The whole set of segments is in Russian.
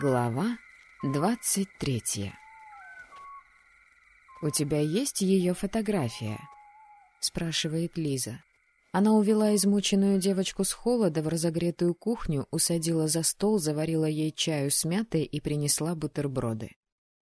Глава двадцать третья «У тебя есть ее фотография?» — спрашивает Лиза. Она увела измученную девочку с холода в разогретую кухню, усадила за стол, заварила ей чаю с мятой и принесла бутерброды.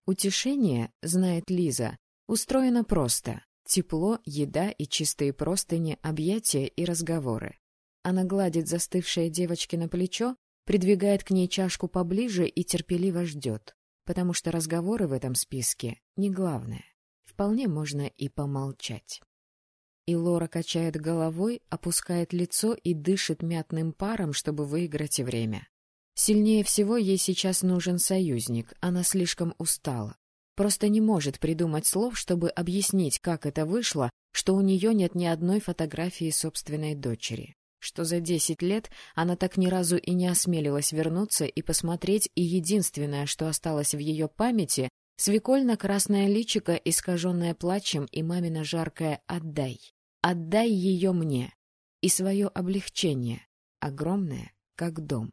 Утешение, знает Лиза, устроено просто. Тепло, еда и чистые простыни, объятия и разговоры. Она гладит застывшее девочке на плечо, придвигает к ней чашку поближе и терпеливо ждет, потому что разговоры в этом списке не главное. Вполне можно и помолчать. И Лора качает головой, опускает лицо и дышит мятным паром, чтобы выиграть время. Сильнее всего ей сейчас нужен союзник, она слишком устала. Просто не может придумать слов, чтобы объяснить, как это вышло, что у нее нет ни одной фотографии собственной дочери что за десять лет она так ни разу и не осмелилась вернуться и посмотреть, и единственное, что осталось в ее памяти, свекольно-красное личико, искаженное плачем, и мамина жаркое «отдай». «Отдай ее мне» и свое облегчение, огромное, как дом.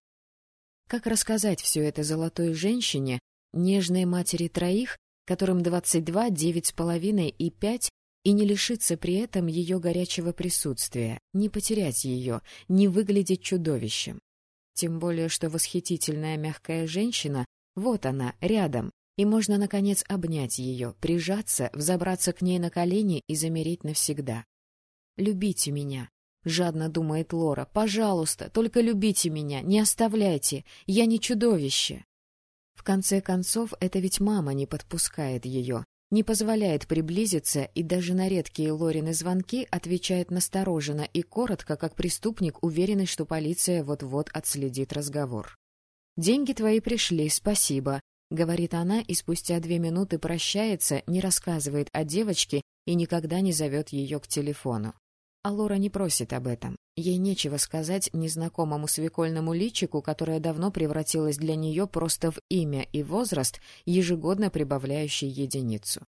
Как рассказать все это золотой женщине, нежной матери троих, которым двадцать два, девять с половиной и пять, и не лишиться при этом ее горячего присутствия, не потерять ее, не выглядеть чудовищем. Тем более, что восхитительная мягкая женщина, вот она, рядом, и можно, наконец, обнять ее, прижаться, взобраться к ней на колени и замереть навсегда. «Любите меня», — жадно думает Лора, — «пожалуйста, только любите меня, не оставляйте, я не чудовище». В конце концов, это ведь мама не подпускает ее, не позволяет приблизиться и даже на редкие Лорины звонки отвечает настороженно и коротко, как преступник, уверенный, что полиция вот-вот отследит разговор. «Деньги твои пришли, спасибо», — говорит она и спустя две минуты прощается, не рассказывает о девочке и никогда не зовет ее к телефону. А Лора не просит об этом. Ей нечего сказать незнакомому свекольному личику, которое давно превратилось для нее просто в имя и возраст, ежегодно прибавляющий единицу.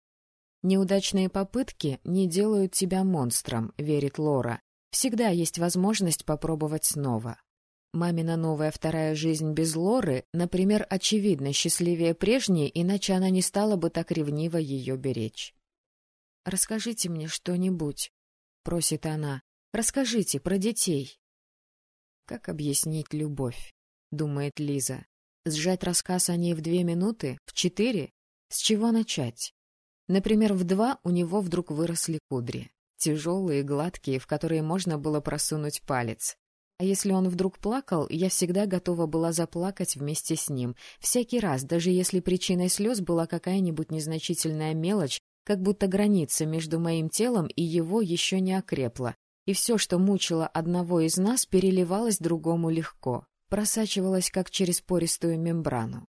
«Неудачные попытки не делают тебя монстром», — верит Лора. «Всегда есть возможность попробовать снова». Мамина новая вторая жизнь без Лоры, например, очевидно счастливее прежней, иначе она не стала бы так ревниво ее беречь. «Расскажите мне что-нибудь», — просит она. «Расскажите про детей». «Как объяснить любовь?» — думает Лиза. «Сжать рассказ о ней в две минуты? В четыре? С чего начать?» Например, в два у него вдруг выросли кудри. Тяжелые, гладкие, в которые можно было просунуть палец. А если он вдруг плакал, я всегда готова была заплакать вместе с ним. Всякий раз, даже если причиной слез была какая-нибудь незначительная мелочь, как будто граница между моим телом и его еще не окрепла, и все, что мучило одного из нас, переливалось другому легко, просачивалось как через пористую мембрану.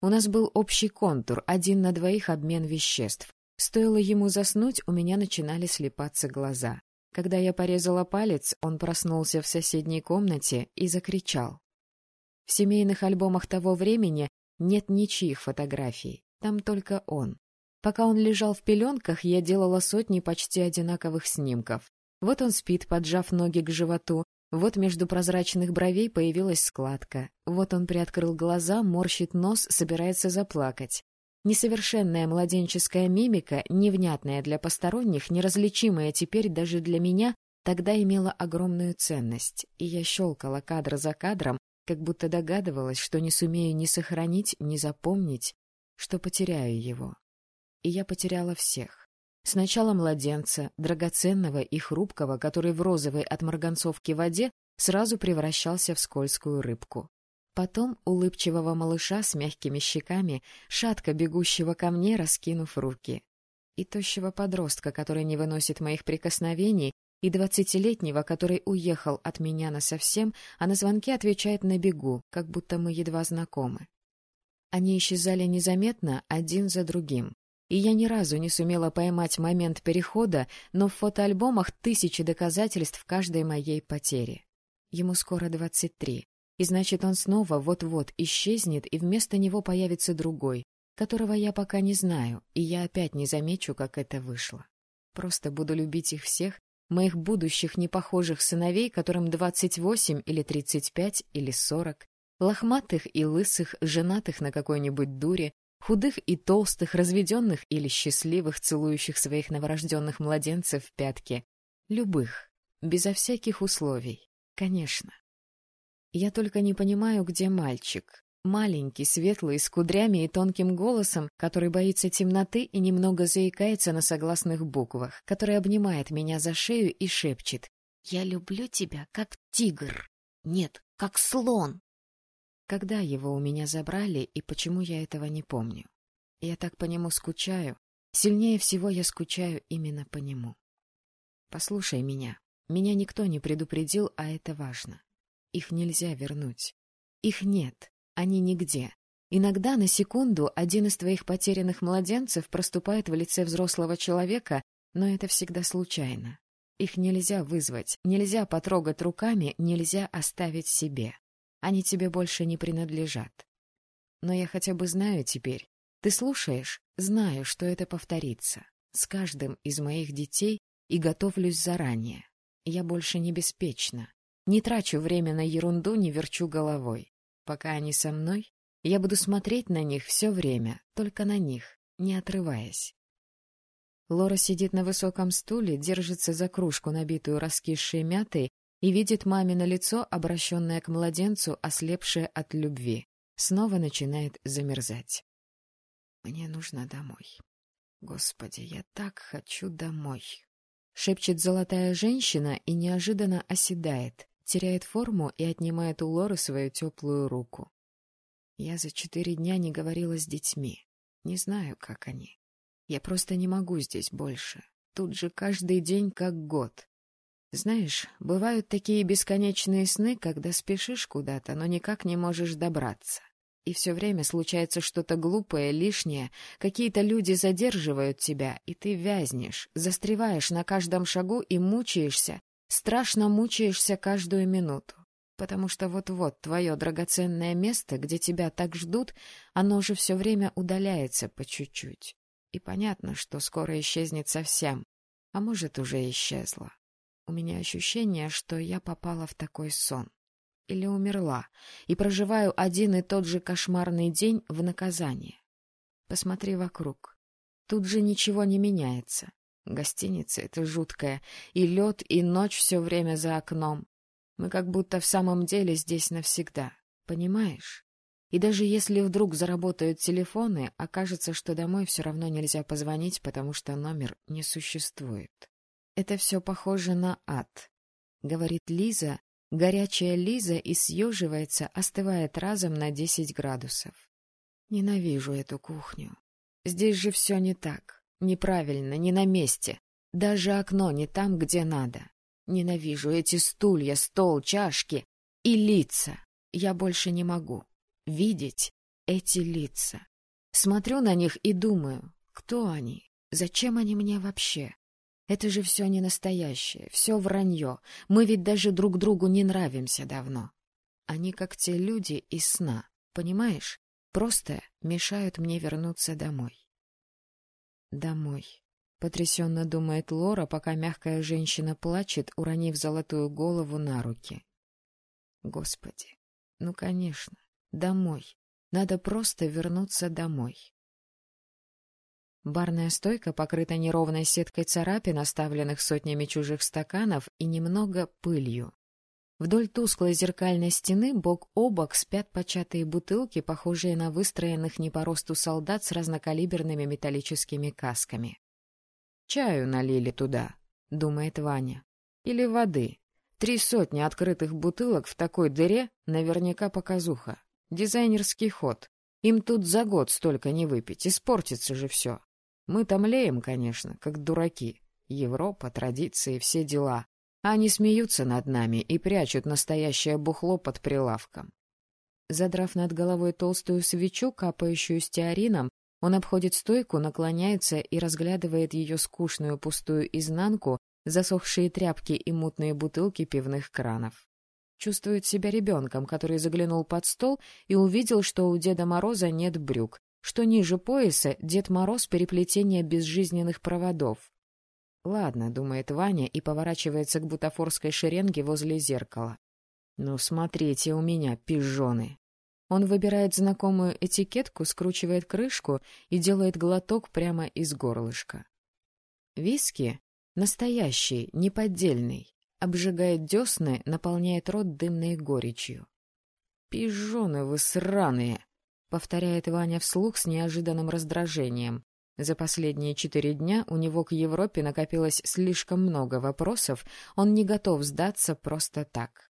У нас был общий контур, один на двоих обмен веществ. Стоило ему заснуть, у меня начинали слепаться глаза. Когда я порезала палец, он проснулся в соседней комнате и закричал. В семейных альбомах того времени нет ничьих фотографий, там только он. Пока он лежал в пеленках, я делала сотни почти одинаковых снимков. Вот он спит, поджав ноги к животу, вот между прозрачных бровей появилась складка. Вот он приоткрыл глаза, морщит нос, собирается заплакать. Несовершенная младенческая мимика, невнятная для посторонних, неразличимая теперь даже для меня, тогда имела огромную ценность, и я щелкала кадр за кадром, как будто догадывалась, что не сумею ни сохранить, ни запомнить, что потеряю его и я потеряла всех. Сначала младенца, драгоценного и хрупкого, который в розовой от марганцовки воде сразу превращался в скользкую рыбку. Потом улыбчивого малыша с мягкими щеками, шатко бегущего ко мне, раскинув руки. И тощего подростка, который не выносит моих прикосновений, и двадцатилетнего, который уехал от меня насовсем, а на звонки отвечает на бегу, как будто мы едва знакомы. Они исчезали незаметно один за другим и я ни разу не сумела поймать момент перехода, но в фотоальбомах тысячи доказательств каждой моей потери. Ему скоро двадцать три, и значит, он снова вот-вот исчезнет, и вместо него появится другой, которого я пока не знаю, и я опять не замечу, как это вышло. Просто буду любить их всех, моих будущих непохожих сыновей, которым двадцать восемь или тридцать пять или сорок, Лохматых и лысых, женатых на какой-нибудь дуре, худых и толстых, разведенных или счастливых, целующих своих новорожденных младенцев в пятки. Любых, безо всяких условий, конечно. Я только не понимаю, где мальчик. Маленький, светлый, с кудрями и тонким голосом, который боится темноты и немного заикается на согласных буквах, который обнимает меня за шею и шепчет «Я люблю тебя, как тигр. Нет, как слон». Когда его у меня забрали и почему я этого не помню? Я так по нему скучаю. Сильнее всего я скучаю именно по нему. Послушай меня. Меня никто не предупредил, а это важно. Их нельзя вернуть. Их нет. Они нигде. Иногда на секунду один из твоих потерянных младенцев проступает в лице взрослого человека, но это всегда случайно. Их нельзя вызвать, нельзя потрогать руками, нельзя оставить себе. Они тебе больше не принадлежат. Но я хотя бы знаю теперь. Ты слушаешь? Знаю, что это повторится. С каждым из моих детей и готовлюсь заранее. Я больше не беспечна. Не трачу время на ерунду, не верчу головой. Пока они со мной, я буду смотреть на них все время, только на них, не отрываясь. Лора сидит на высоком стуле, держится за кружку, набитую раскисшей мятой, и видит мамино лицо, обращенное к младенцу, ослепшее от любви. Снова начинает замерзать. «Мне нужно домой. Господи, я так хочу домой!» Шепчет золотая женщина и неожиданно оседает, теряет форму и отнимает у Лоры свою теплую руку. Я за четыре дня не говорила с детьми. Не знаю, как они. Я просто не могу здесь больше. Тут же каждый день как год. Знаешь, бывают такие бесконечные сны, когда спешишь куда-то, но никак не можешь добраться. И все время случается что-то глупое, лишнее, какие-то люди задерживают тебя, и ты вязнешь, застреваешь на каждом шагу и мучаешься, страшно мучаешься каждую минуту. Потому что вот-вот твое драгоценное место, где тебя так ждут, оно же все время удаляется по чуть-чуть. И понятно, что скоро исчезнет совсем, а может, уже исчезло. У меня ощущение, что я попала в такой сон. Или умерла, и проживаю один и тот же кошмарный день в наказание. Посмотри вокруг. Тут же ничего не меняется. Гостиница — это жуткая, и лед, и ночь все время за окном. Мы как будто в самом деле здесь навсегда, понимаешь? И даже если вдруг заработают телефоны, окажется, что домой все равно нельзя позвонить, потому что номер не существует. Это все похоже на ад, — говорит Лиза, горячая Лиза и съеживается, остывает разом на десять градусов. Ненавижу эту кухню. Здесь же все не так, неправильно, не на месте. Даже окно не там, где надо. Ненавижу эти стулья, стол, чашки и лица. Я больше не могу видеть эти лица. Смотрю на них и думаю, кто они, зачем они мне вообще? Это же все не настоящее, все вранье. Мы ведь даже друг другу не нравимся давно. Они как те люди из сна, понимаешь? Просто мешают мне вернуться домой. Домой. Потрясенно думает Лора, пока мягкая женщина плачет, уронив золотую голову на руки. Господи, ну, конечно, домой. Надо просто вернуться домой. Барная стойка покрыта неровной сеткой царапин, оставленных сотнями чужих стаканов, и немного пылью. Вдоль тусклой зеркальной стены бок о бок спят початые бутылки, похожие на выстроенных не по росту солдат с разнокалиберными металлическими касками. «Чаю налили туда», — думает Ваня. «Или воды. Три сотни открытых бутылок в такой дыре наверняка показуха. Дизайнерский ход. Им тут за год столько не выпить, испортится же все. Мы там леем, конечно, как дураки. Европа, традиции, все дела. Они смеются над нами и прячут настоящее бухло под прилавком. Задрав над головой толстую свечу, капающую стеарином, он обходит стойку, наклоняется и разглядывает ее скучную пустую изнанку, засохшие тряпки и мутные бутылки пивных кранов. Чувствует себя ребенком, который заглянул под стол и увидел, что у Деда Мороза нет брюк, что ниже пояса Дед Мороз переплетение безжизненных проводов. «Ладно», — думает Ваня и поворачивается к бутафорской шеренге возле зеркала. «Ну, смотрите у меня, пижоны. Он выбирает знакомую этикетку, скручивает крышку и делает глоток прямо из горлышка. Виски настоящий, неподдельный, обжигает десны, наполняет рот дымной горечью. «Пижоны вы сраные!» — повторяет Ваня вслух с неожиданным раздражением. За последние четыре дня у него к Европе накопилось слишком много вопросов, он не готов сдаться просто так.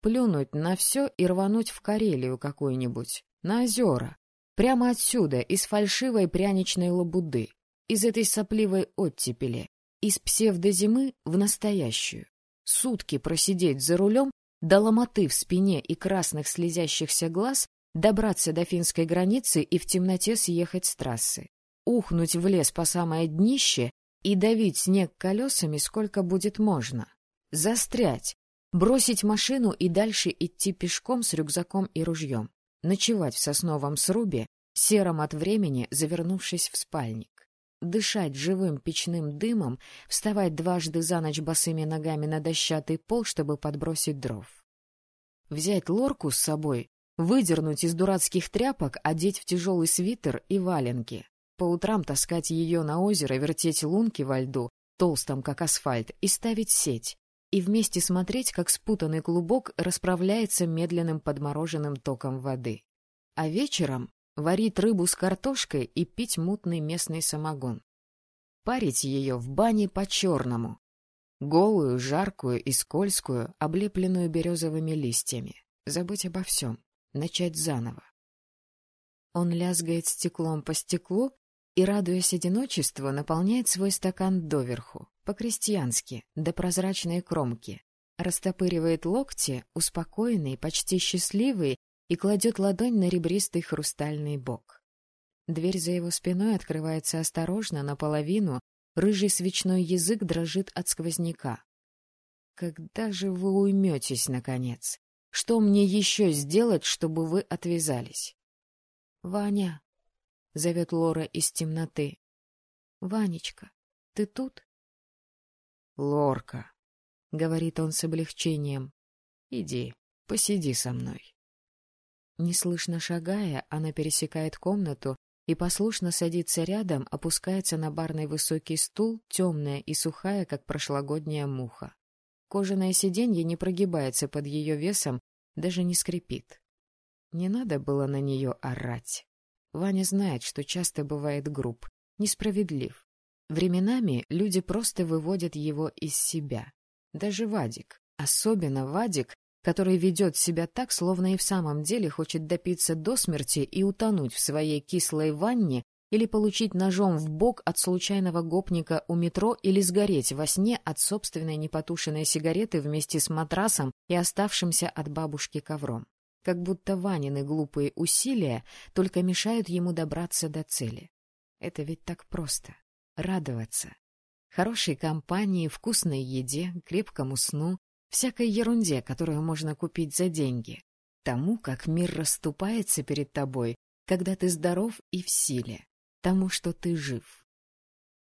Плюнуть на все и рвануть в Карелию какую-нибудь, на озера, прямо отсюда, из фальшивой пряничной лабуды, из этой сопливой оттепели, из псевдозимы в настоящую. Сутки просидеть за рулем, до ломоты в спине и красных слезящихся глаз, добраться до финской границы и в темноте съехать с трассы ухнуть в лес по самое днище и давить снег колесами сколько будет можно. Застрять, бросить машину и дальше идти пешком с рюкзаком и ружьем. Ночевать в сосновом срубе, сером от времени, завернувшись в спальник. Дышать живым печным дымом, вставать дважды за ночь босыми ногами на дощатый пол, чтобы подбросить дров. Взять лорку с собой, выдернуть из дурацких тряпок, одеть в тяжелый свитер и валенки, по утрам таскать ее на озеро, вертеть лунки во льду, толстом, как асфальт, и ставить сеть, и вместе смотреть, как спутанный клубок расправляется медленным подмороженным током воды. А вечером варить рыбу с картошкой и пить мутный местный самогон. Парить ее в бане по-черному. Голую, жаркую и скользкую, облепленную березовыми листьями. Забыть обо всем. Начать заново. Он лязгает стеклом по стеклу и, радуясь одиночеству, наполняет свой стакан доверху, по-крестьянски, до прозрачной кромки, растопыривает локти, успокоенный, почти счастливый, и кладет ладонь на ребристый хрустальный бок. Дверь за его спиной открывается осторожно, наполовину, рыжий свечной язык дрожит от сквозняка. «Когда же вы уйметесь, наконец? Что мне еще сделать, чтобы вы отвязались?» «Ваня!» — зовет Лора из темноты. — Ванечка, ты тут? — Лорка, — говорит он с облегчением, — иди, посиди со мной. Неслышно шагая, она пересекает комнату и послушно садится рядом, опускается на барный высокий стул, темная и сухая, как прошлогодняя муха. Кожаное сиденье не прогибается под ее весом, даже не скрипит. Не надо было на нее орать. Ваня знает, что часто бывает груб, несправедлив. Временами люди просто выводят его из себя. Даже Вадик, особенно Вадик, который ведет себя так, словно и в самом деле хочет допиться до смерти и утонуть в своей кислой ванне или получить ножом в бок от случайного гопника у метро или сгореть во сне от собственной непотушенной сигареты вместе с матрасом и оставшимся от бабушки ковром как будто Ванины глупые усилия только мешают ему добраться до цели. Это ведь так просто — радоваться. Хорошей компании, вкусной еде, крепкому сну, всякой ерунде, которую можно купить за деньги. Тому, как мир расступается перед тобой, когда ты здоров и в силе. Тому, что ты жив.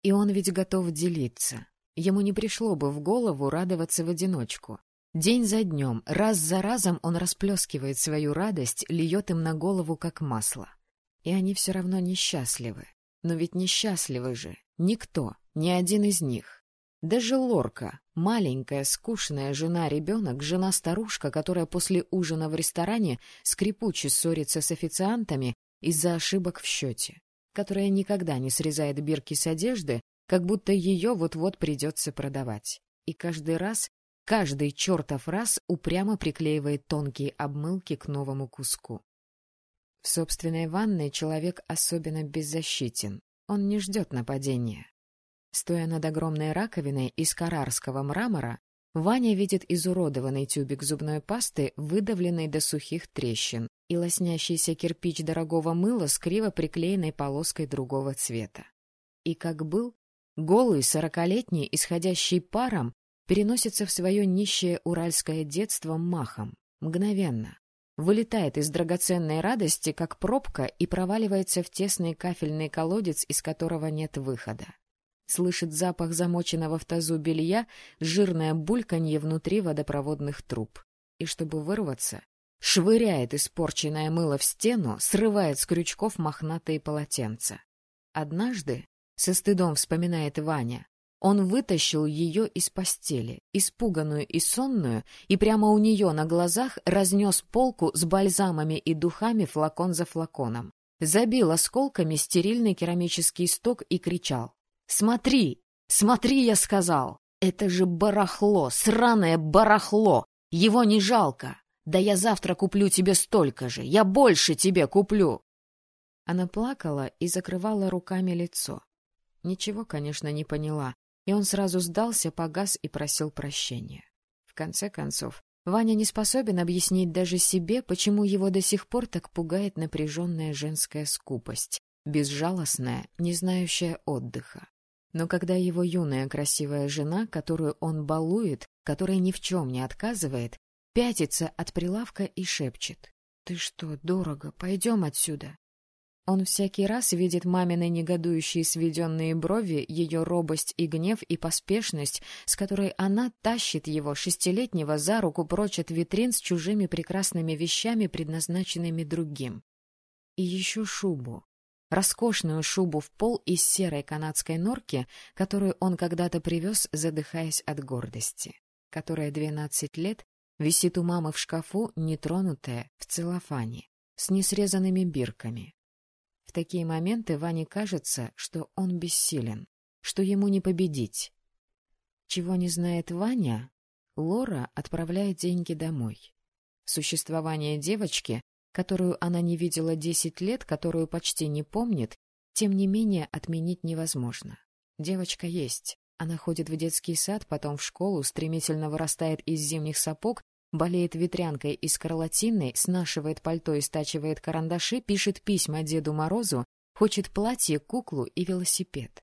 И он ведь готов делиться. Ему не пришло бы в голову радоваться в одиночку. День за днем, раз за разом он расплескивает свою радость, льет им на голову, как масло. И они все равно несчастливы. Но ведь несчастливы же никто, ни один из них. Даже Лорка, маленькая, скучная жена-ребенок, жена-старушка, которая после ужина в ресторане скрипуче ссорится с официантами из-за ошибок в счете, которая никогда не срезает бирки с одежды, как будто ее вот-вот придется продавать. И каждый раз Каждый чертов раз упрямо приклеивает тонкие обмылки к новому куску. В собственной ванной человек особенно беззащитен. Он не ждет нападения. Стоя над огромной раковиной из карарского мрамора, Ваня видит изуродованный тюбик зубной пасты, выдавленный до сухих трещин, и лоснящийся кирпич дорогого мыла с криво приклеенной полоской другого цвета. И как был, голый сорокалетний, исходящий паром, переносится в свое нищее уральское детство махом, мгновенно. Вылетает из драгоценной радости, как пробка, и проваливается в тесный кафельный колодец, из которого нет выхода. Слышит запах замоченного в тазу белья, жирное бульканье внутри водопроводных труб. И чтобы вырваться, швыряет испорченное мыло в стену, срывает с крючков мохнатые полотенца. Однажды, со стыдом вспоминает Ваня, он вытащил ее из постели, испуганную и сонную, и прямо у нее на глазах разнес полку с бальзамами и духами флакон за флаконом. Забил осколками стерильный керамический сток и кричал. «Смотри! Смотри, я сказал! Это же барахло, сраное барахло! Его не жалко! Да я завтра куплю тебе столько же! Я больше тебе куплю!» Она плакала и закрывала руками лицо. Ничего, конечно, не поняла, и он сразу сдался, погас и просил прощения. В конце концов, Ваня не способен объяснить даже себе, почему его до сих пор так пугает напряженная женская скупость, безжалостная, не знающая отдыха. Но когда его юная красивая жена, которую он балует, которая ни в чем не отказывает, пятится от прилавка и шепчет. — Ты что, дорого, пойдем отсюда. Он всякий раз видит мамины негодующие сведенные брови, ее робость и гнев и поспешность, с которой она тащит его, шестилетнего, за руку прочь от витрин с чужими прекрасными вещами, предназначенными другим. И еще шубу. Роскошную шубу в пол из серой канадской норки, которую он когда-то привез, задыхаясь от гордости, которая двенадцать лет висит у мамы в шкафу, нетронутая, в целлофане, с несрезанными бирками. В такие моменты Ване кажется, что он бессилен, что ему не победить. Чего не знает Ваня, Лора отправляет деньги домой. Существование девочки, которую она не видела десять лет, которую почти не помнит, тем не менее отменить невозможно. Девочка есть. Она ходит в детский сад, потом в школу, стремительно вырастает из зимних сапог болеет ветрянкой и скарлатиной, снашивает пальто и стачивает карандаши, пишет письма Деду Морозу, хочет платье, куклу и велосипед.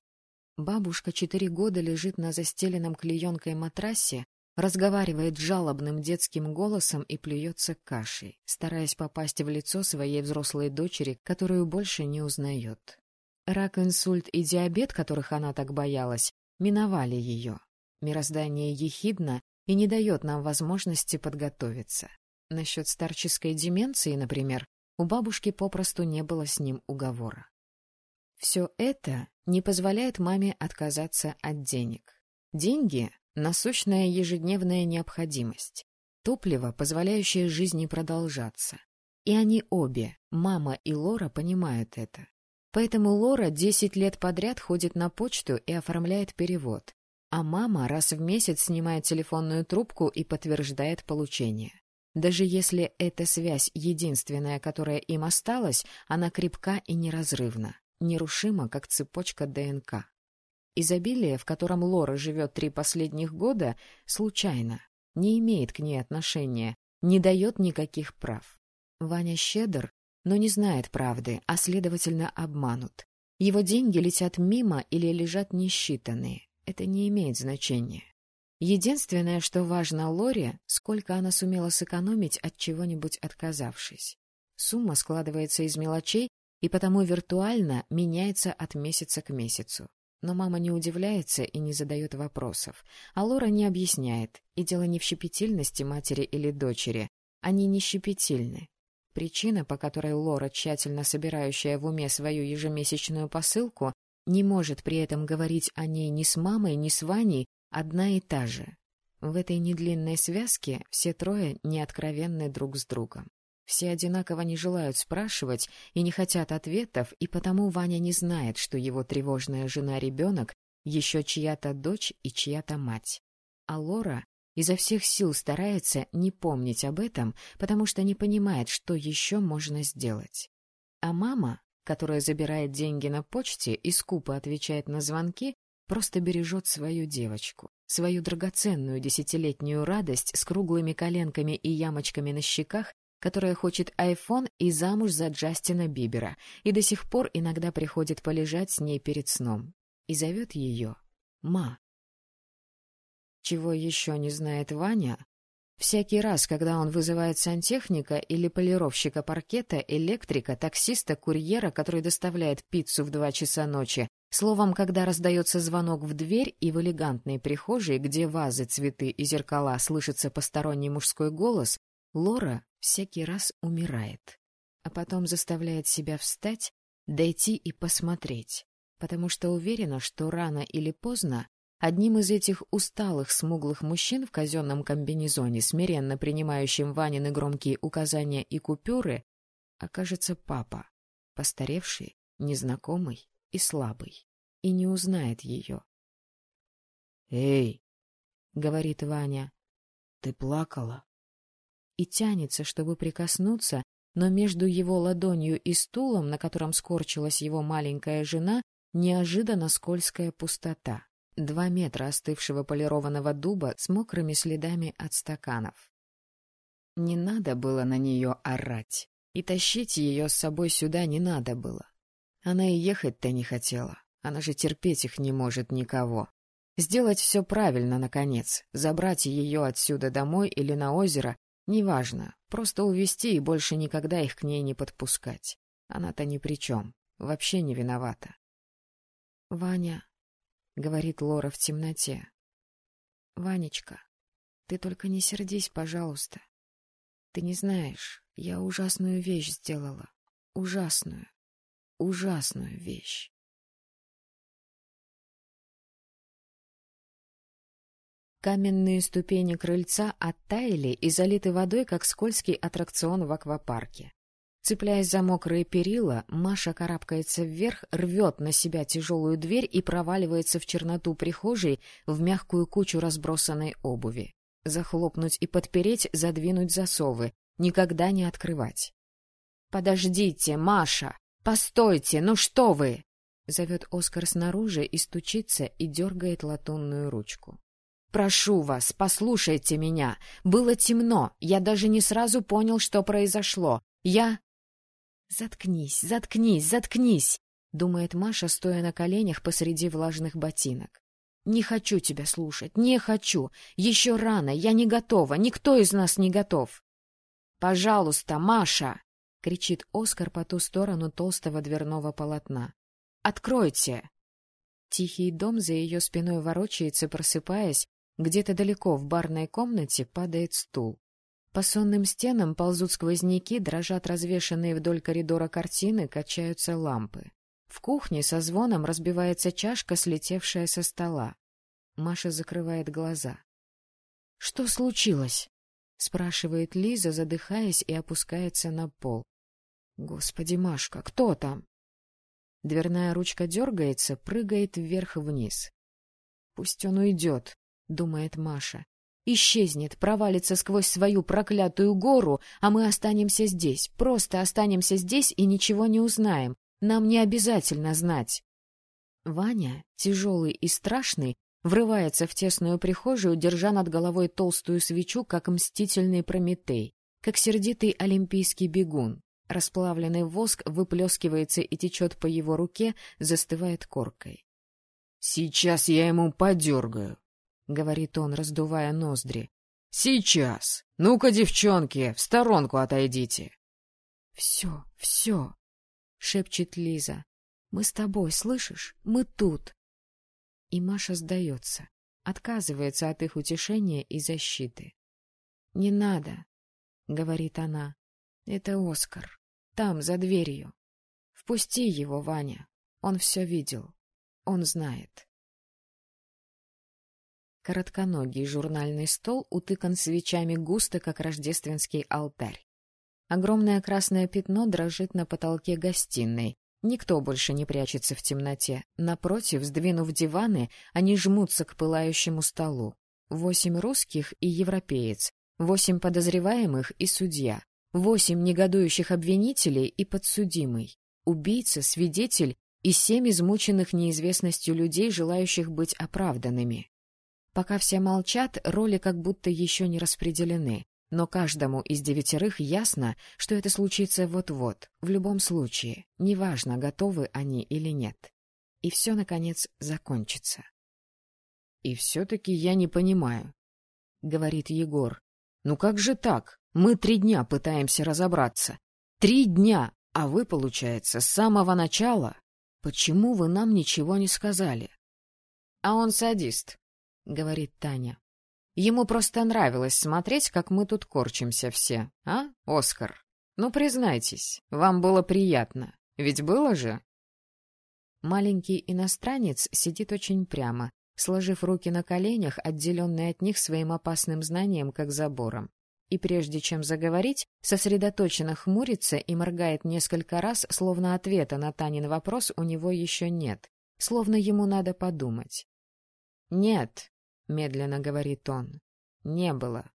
Бабушка четыре года лежит на застеленном клеенкой матрасе, разговаривает жалобным детским голосом и плюется кашей, стараясь попасть в лицо своей взрослой дочери, которую больше не узнает. Рак, инсульт и диабет, которых она так боялась, миновали ее. Мироздание ехидно и не дает нам возможности подготовиться. Насчет старческой деменции, например, у бабушки попросту не было с ним уговора. Все это не позволяет маме отказаться от денег. Деньги — насущная ежедневная необходимость, топливо, позволяющее жизни продолжаться. И они обе, мама и Лора, понимают это. Поэтому Лора десять лет подряд ходит на почту и оформляет перевод, а мама раз в месяц снимает телефонную трубку и подтверждает получение. Даже если эта связь единственная, которая им осталась, она крепка и неразрывна, нерушима, как цепочка ДНК. Изобилие, в котором Лора живет три последних года, случайно, не имеет к ней отношения, не дает никаких прав. Ваня щедр, но не знает правды, а, следовательно, обманут. Его деньги летят мимо или лежат несчитанные это не имеет значения. Единственное, что важно Лоре, сколько она сумела сэкономить от чего-нибудь отказавшись. Сумма складывается из мелочей и потому виртуально меняется от месяца к месяцу. Но мама не удивляется и не задает вопросов, а Лора не объясняет, и дело не в щепетильности матери или дочери, они не щепетильны. Причина, по которой Лора, тщательно собирающая в уме свою ежемесячную посылку, не может при этом говорить о ней ни с мамой, ни с Ваней, одна и та же. В этой недлинной связке все трое неоткровенны друг с другом. Все одинаково не желают спрашивать и не хотят ответов, и потому Ваня не знает, что его тревожная жена-ребенок еще чья-то дочь и чья-то мать. А Лора изо всех сил старается не помнить об этом, потому что не понимает, что еще можно сделать. А мама которая забирает деньги на почте и скупо отвечает на звонки, просто бережет свою девочку, свою драгоценную десятилетнюю радость с круглыми коленками и ямочками на щеках, которая хочет айфон и замуж за Джастина Бибера, и до сих пор иногда приходит полежать с ней перед сном. И зовет ее «Ма». Чего еще не знает Ваня, Всякий раз, когда он вызывает сантехника или полировщика паркета, электрика, таксиста, курьера, который доставляет пиццу в два часа ночи, словом, когда раздается звонок в дверь и в элегантной прихожей, где вазы, цветы и зеркала слышится посторонний мужской голос, Лора всякий раз умирает, а потом заставляет себя встать, дойти и посмотреть, потому что уверена, что рано или поздно одним из этих усталых смуглых мужчин в казенном комбинезоне, смиренно принимающим Ванины громкие указания и купюры, окажется папа, постаревший, незнакомый и слабый, и не узнает ее. — Эй! — говорит Ваня. — Ты плакала? И тянется, чтобы прикоснуться, но между его ладонью и стулом, на котором скорчилась его маленькая жена, неожиданно скользкая пустота. Два метра остывшего полированного дуба с мокрыми следами от стаканов. Не надо было на нее орать, и тащить ее с собой сюда не надо было. Она и ехать-то не хотела, она же терпеть их не может никого. Сделать все правильно, наконец, забрать ее отсюда домой или на озеро, неважно, просто увести и больше никогда их к ней не подпускать. Она-то ни при чем, вообще не виновата. — Ваня, — говорит Лора в темноте. — Ванечка, ты только не сердись, пожалуйста. Ты не знаешь, я ужасную вещь сделала. Ужасную, ужасную вещь. Каменные ступени крыльца оттаяли и залиты водой, как скользкий аттракцион в аквапарке. Цепляясь за мокрые перила, Маша карабкается вверх, рвет на себя тяжелую дверь и проваливается в черноту прихожей в мягкую кучу разбросанной обуви. Захлопнуть и подпереть, задвинуть засовы, никогда не открывать. «Подождите, Маша! Постойте! Ну что вы!» Зовет Оскар снаружи и стучится и дергает латунную ручку. «Прошу вас, послушайте меня. Было темно, я даже не сразу понял, что произошло. Я...» «Заткнись, заткнись, заткнись!» — думает Маша, стоя на коленях посреди влажных ботинок. «Не хочу тебя слушать, не хочу. Еще рано, я не готова, никто из нас не готов». «Пожалуйста, Маша!» — кричит Оскар по ту сторону толстого дверного полотна. «Откройте!» Тихий дом за ее спиной ворочается, просыпаясь. Где-то далеко в барной комнате падает стул. По сонным стенам ползут сквозняки, дрожат развешанные вдоль коридора картины, качаются лампы. В кухне со звоном разбивается чашка, слетевшая со стола. Маша закрывает глаза. — Что случилось? — спрашивает Лиза, задыхаясь и опускается на пол. — Господи, Машка, кто там? Дверная ручка дергается, прыгает вверх-вниз. — Пусть он уйдет, — думает Маша. Исчезнет, провалится сквозь свою проклятую гору, а мы останемся здесь, просто останемся здесь и ничего не узнаем. Нам не обязательно знать. Ваня, тяжелый и страшный, врывается в тесную прихожую, держа над головой толстую свечу, как мстительный Прометей, как сердитый олимпийский бегун. Расплавленный воск выплескивается и течет по его руке, застывает коркой. — Сейчас я ему подергаю, — говорит он, раздувая ноздри. — Сейчас! Ну-ка, девчонки, в сторонку отойдите! — Все, все, — шепчет Лиза. — Мы с тобой, слышишь? Мы тут. И Маша сдается, отказывается от их утешения и защиты. — Не надо, — говорит она. — Это Оскар. Там, за дверью. Впусти его, Ваня. Он все видел. Он знает. Коротконогий журнальный стол утыкан свечами густо, как рождественский алтарь. Огромное красное пятно дрожит на потолке гостиной. Никто больше не прячется в темноте. Напротив, сдвинув диваны, они жмутся к пылающему столу. Восемь русских и европеец, восемь подозреваемых и судья, восемь негодующих обвинителей и подсудимый, убийца, свидетель и семь измученных неизвестностью людей, желающих быть оправданными. Пока все молчат, роли как будто еще не распределены, но каждому из девятерых ясно, что это случится вот-вот, в любом случае, неважно, готовы они или нет. И все, наконец, закончится. — И все-таки я не понимаю, — говорит Егор. — Ну как же так? Мы три дня пытаемся разобраться. Три дня, а вы, получается, с самого начала. Почему вы нам ничего не сказали? — А он садист, — говорит Таня. Ему просто нравилось смотреть, как мы тут корчимся все, а, Оскар? Ну, признайтесь, вам было приятно, ведь было же? Маленький иностранец сидит очень прямо, сложив руки на коленях, отделенные от них своим опасным знанием, как забором. И прежде чем заговорить, сосредоточенно хмурится и моргает несколько раз, словно ответа на Танин вопрос у него еще нет, словно ему надо подумать. «Нет», — медленно говорит он, — «не было».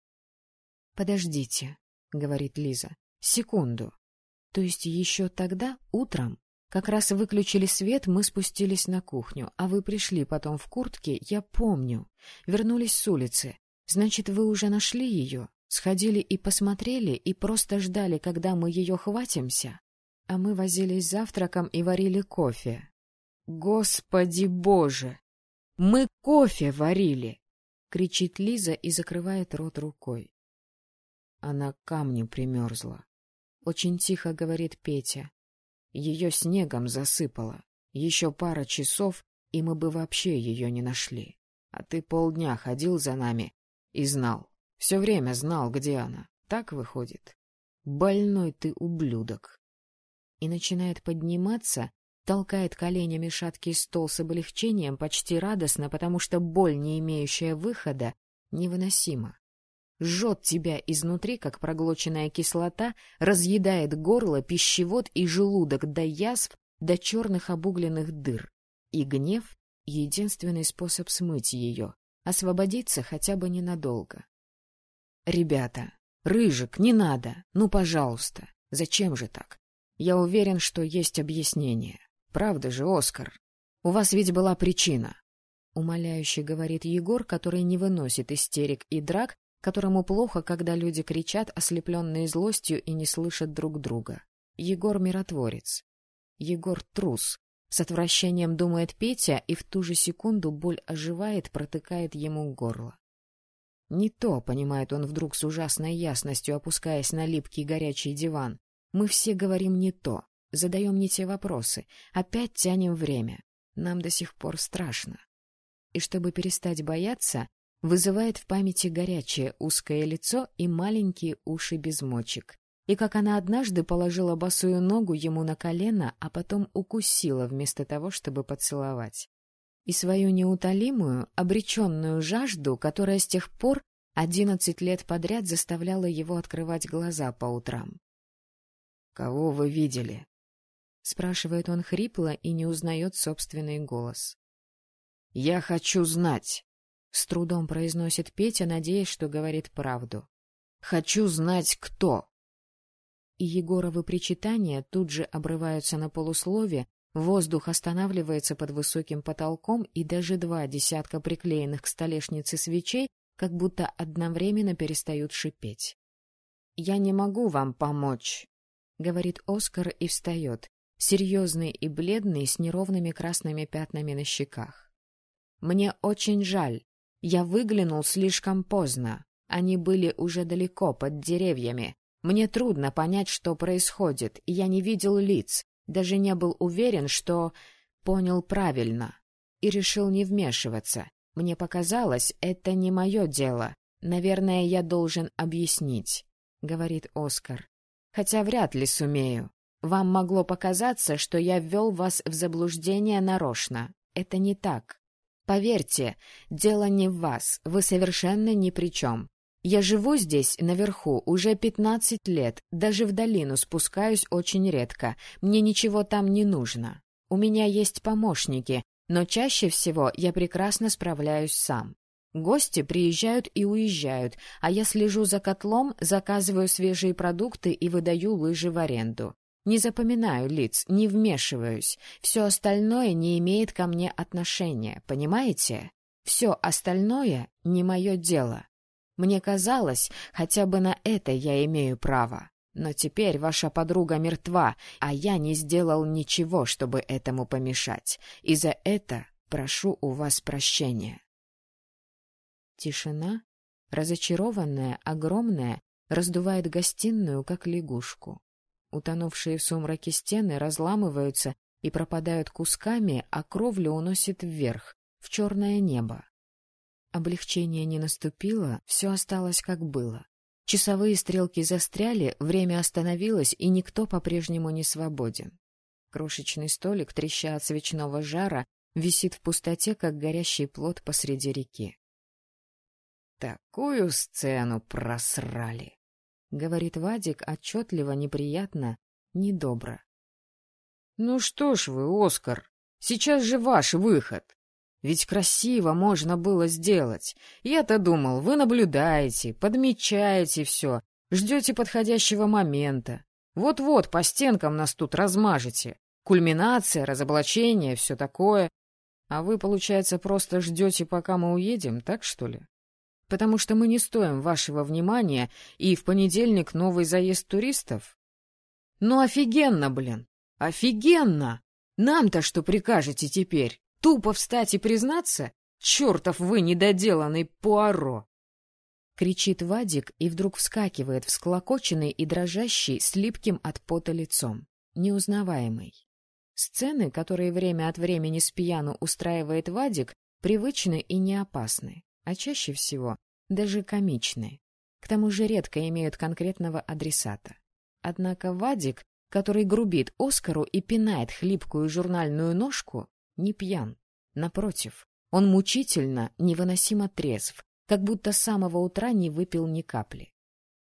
«Подождите», — говорит Лиза, — «секунду». То есть еще тогда, утром, как раз выключили свет, мы спустились на кухню, а вы пришли потом в куртке, я помню. Вернулись с улицы. Значит, вы уже нашли ее? Сходили и посмотрели, и просто ждали, когда мы ее хватимся? А мы возились завтраком и варили кофе. Господи боже! Мы кофе варили! Кричит Лиза и закрывает рот рукой. Она к камню примерзла. Очень тихо говорит Петя. Ее снегом засыпало. Еще пара часов, и мы бы вообще ее не нашли. А ты полдня ходил за нами и знал. Все время знал, где она. Так выходит? Больной ты ублюдок. И начинает подниматься, толкает коленями шаткий стол с облегчением, почти радостно, потому что боль, не имеющая выхода, невыносима жжет тебя изнутри, как проглоченная кислота, разъедает горло, пищевод и желудок до язв, до черных обугленных дыр. И гнев — единственный способ смыть ее, освободиться хотя бы ненадолго. «Ребята, Рыжик, не надо, ну, пожалуйста, зачем же так? Я уверен, что есть объяснение. Правда же, Оскар? У вас ведь была причина». Умоляюще говорит Егор, который не выносит истерик и драк, которому плохо, когда люди кричат, ослепленные злостью и не слышат друг друга. Егор — миротворец. Егор — трус. С отвращением думает Петя, и в ту же секунду боль оживает, протыкает ему горло. Не то, понимает он вдруг с ужасной ясностью, опускаясь на липкий горячий диван. Мы все говорим не то, задаем не те вопросы, опять тянем время. Нам до сих пор страшно. И чтобы перестать бояться, вызывает в памяти горячее узкое лицо и маленькие уши без мочек. И как она однажды положила босую ногу ему на колено, а потом укусила вместо того, чтобы поцеловать. И свою неутолимую, обреченную жажду, которая с тех пор одиннадцать лет подряд заставляла его открывать глаза по утрам. — Кого вы видели? — спрашивает он хрипло и не узнает собственный голос. — Я хочу знать. — с трудом произносит Петя, надеясь, что говорит правду. «Хочу знать, кто!» И Егоровы причитания тут же обрываются на полуслове, воздух останавливается под высоким потолком, и даже два десятка приклеенных к столешнице свечей как будто одновременно перестают шипеть. «Я не могу вам помочь», — говорит Оскар и встает, серьезный и бледный, с неровными красными пятнами на щеках. «Мне очень жаль. Я выглянул слишком поздно. Они были уже далеко, под деревьями. Мне трудно понять, что происходит, я не видел лиц, даже не был уверен, что понял правильно. И решил не вмешиваться. Мне показалось, это не мое дело. Наверное, я должен объяснить, — говорит Оскар. Хотя вряд ли сумею. Вам могло показаться, что я ввел вас в заблуждение нарочно. Это не так. Поверьте, дело не в вас, вы совершенно ни при чем. Я живу здесь, наверху, уже пятнадцать лет, даже в долину спускаюсь очень редко, мне ничего там не нужно. У меня есть помощники, но чаще всего я прекрасно справляюсь сам. Гости приезжают и уезжают, а я слежу за котлом, заказываю свежие продукты и выдаю лыжи в аренду. Не запоминаю лиц, не вмешиваюсь. Все остальное не имеет ко мне отношения, понимаете? Все остальное не мое дело. Мне казалось, хотя бы на это я имею право. Но теперь ваша подруга мертва, а я не сделал ничего, чтобы этому помешать. И за это прошу у вас прощения. Тишина, разочарованная, огромная, раздувает гостиную, как лягушку. Утонувшие в сумраке стены разламываются и пропадают кусками, а кровлю уносит вверх, в черное небо. Облегчение не наступило, все осталось как было. Часовые стрелки застряли, время остановилось, и никто по-прежнему не свободен. Крошечный столик, треща от свечного жара, висит в пустоте, как горящий плод посреди реки. «Такую сцену просрали!» — говорит Вадик отчетливо, неприятно, недобро. «Ну что ж вы, Оскар, сейчас же ваш выход!» Ведь красиво можно было сделать. Я-то думал, вы наблюдаете, подмечаете все, ждете подходящего момента. Вот-вот по стенкам нас тут размажете. Кульминация, разоблачение, все такое. А вы, получается, просто ждете, пока мы уедем, так что ли? Потому что мы не стоим вашего внимания, и в понедельник новый заезд туристов? Ну офигенно, блин! Офигенно! Нам-то что прикажете теперь? Тупо встать и признаться? Чертов вы недоделанный Пуаро! Кричит Вадик и вдруг вскакивает, всклокоченный и дрожащий, с липким от пота лицом. Неузнаваемый. Сцены, которые время от времени с пьяну устраивает Вадик, привычны и не опасны, а чаще всего даже комичны. К тому же редко имеют конкретного адресата. Однако Вадик, который грубит Оскару и пинает хлипкую журнальную ножку, не пьян. Напротив, он мучительно, невыносимо трезв, как будто с самого утра не выпил ни капли.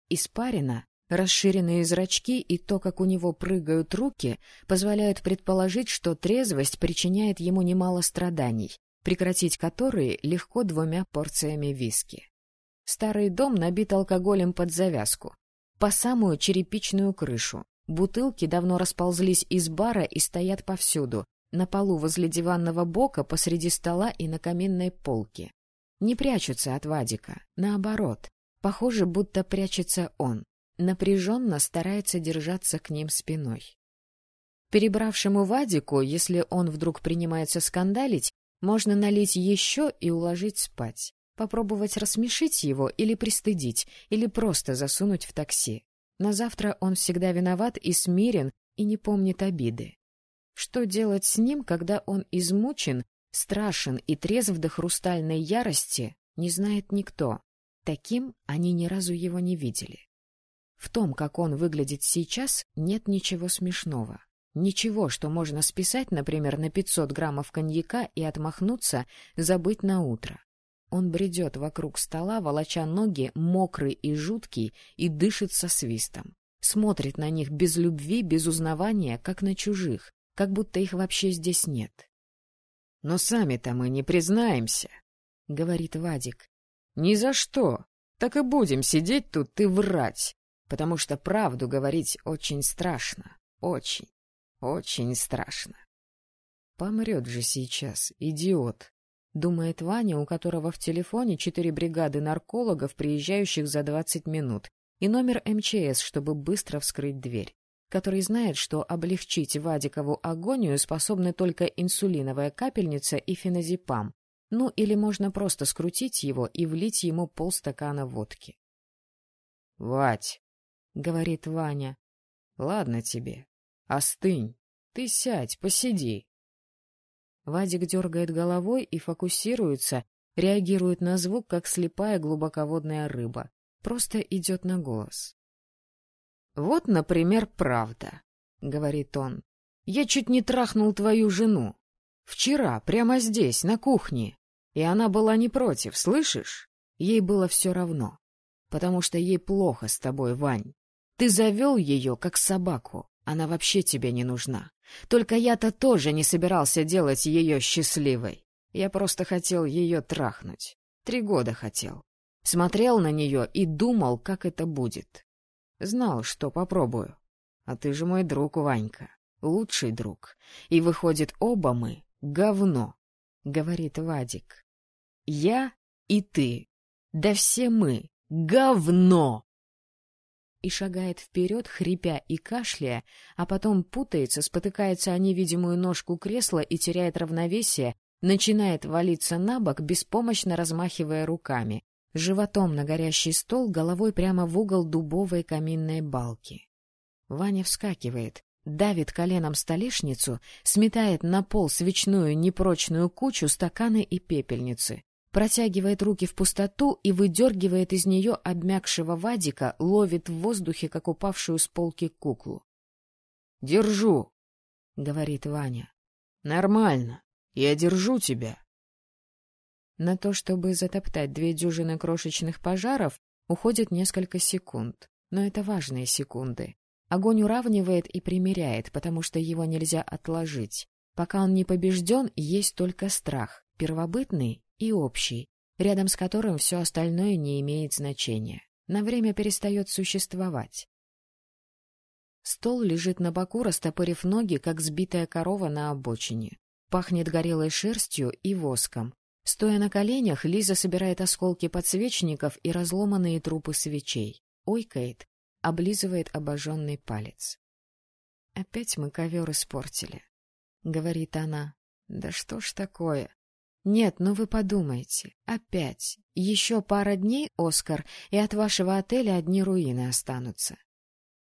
Испарина, расширенные зрачки и то, как у него прыгают руки, позволяют предположить, что трезвость причиняет ему немало страданий, прекратить которые легко двумя порциями виски. Старый дом набит алкоголем под завязку, по самую черепичную крышу. Бутылки давно расползлись из бара и стоят повсюду, на полу возле диванного бока, посреди стола и на каминной полке. Не прячутся от Вадика, наоборот. Похоже, будто прячется он. Напряженно старается держаться к ним спиной. Перебравшему Вадику, если он вдруг принимается скандалить, можно налить еще и уложить спать. Попробовать рассмешить его или пристыдить, или просто засунуть в такси. На завтра он всегда виноват и смирен, и не помнит обиды. Что делать с ним, когда он измучен, страшен и трезв до хрустальной ярости, не знает никто. Таким они ни разу его не видели. В том, как он выглядит сейчас, нет ничего смешного. Ничего, что можно списать, например, на 500 граммов коньяка и отмахнуться, забыть на утро. Он бредет вокруг стола, волоча ноги, мокрый и жуткий, и дышит со свистом. Смотрит на них без любви, без узнавания, как на чужих, как будто их вообще здесь нет. — Но сами-то мы не признаемся, — говорит Вадик. — Ни за что. Так и будем сидеть тут и врать, потому что правду говорить очень страшно. Очень, очень страшно. Помрет же сейчас, идиот, — думает Ваня, у которого в телефоне четыре бригады наркологов, приезжающих за двадцать минут, и номер МЧС, чтобы быстро вскрыть дверь который знает, что облегчить Вадикову агонию способны только инсулиновая капельница и феназепам, ну или можно просто скрутить его и влить ему полстакана водки. — Вать, — говорит Ваня, — ладно тебе, остынь, ты сядь, посиди. Вадик дергает головой и фокусируется, реагирует на звук, как слепая глубоководная рыба, просто идет на голос. «Вот, например, правда», — говорит он. «Я чуть не трахнул твою жену. Вчера, прямо здесь, на кухне. И она была не против, слышишь? Ей было все равно. Потому что ей плохо с тобой, Вань. Ты завел ее, как собаку. Она вообще тебе не нужна. Только я-то тоже не собирался делать ее счастливой. Я просто хотел ее трахнуть. Три года хотел. Смотрел на нее и думал, как это будет. Знал, что попробую. А ты же мой друг, Ванька. Лучший друг. И выходит, оба мы — говно, — говорит Вадик. Я и ты. Да все мы — говно! И шагает вперед, хрипя и кашляя, а потом путается, спотыкается о невидимую ножку кресла и теряет равновесие, начинает валиться на бок, беспомощно размахивая руками животом на горящий стол, головой прямо в угол дубовой каминной балки. Ваня вскакивает, давит коленом столешницу, сметает на пол свечную непрочную кучу стаканы и пепельницы, протягивает руки в пустоту и выдергивает из нее обмякшего Вадика, ловит в воздухе, как упавшую с полки куклу. — Держу, — говорит Ваня. — Нормально. Я держу тебя. На то, чтобы затоптать две дюжины крошечных пожаров, уходит несколько секунд. Но это важные секунды. Огонь уравнивает и примиряет, потому что его нельзя отложить. Пока он не побежден, есть только страх, первобытный и общий, рядом с которым все остальное не имеет значения. На время перестает существовать. Стол лежит на боку, растопырив ноги, как сбитая корова на обочине. Пахнет горелой шерстью и воском. Стоя на коленях, Лиза собирает осколки подсвечников и разломанные трупы свечей. Ойкает, облизывает обожженный палец. «Опять мы ковер испортили», — говорит она. «Да что ж такое?» «Нет, ну вы подумайте. Опять. Еще пара дней, Оскар, и от вашего отеля одни руины останутся